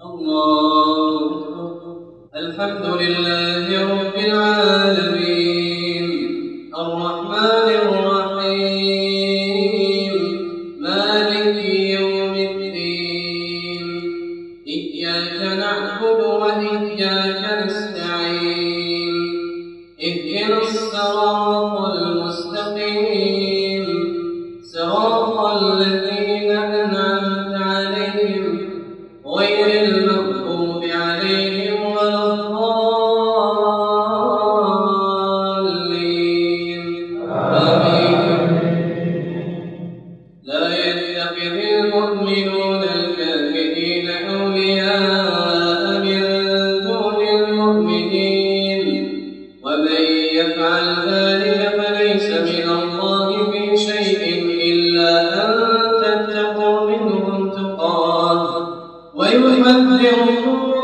الله الحمد لله رب العالمين.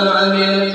وما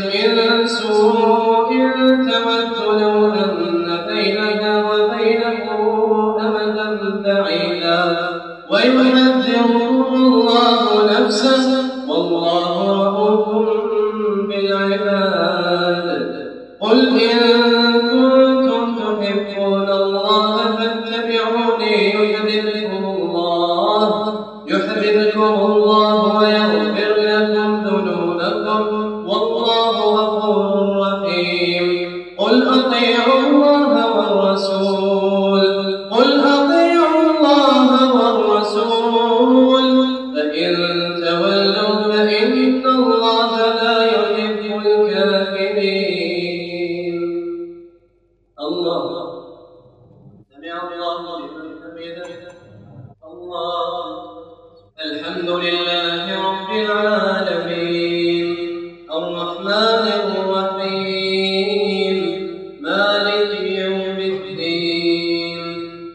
الله. سمع الله لمن حمده. الله الحمد لله رب العالمين. الرحمن الرحيم. مالك يوم الدين.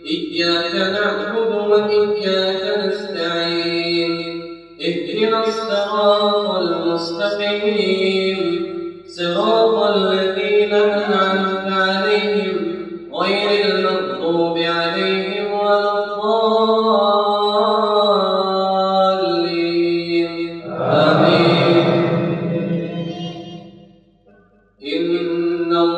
إياك نعبد وإياك نستعين. اهدنا الصراط المستقيم. صراط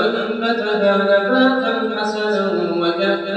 لما نباتا حسنا وكأس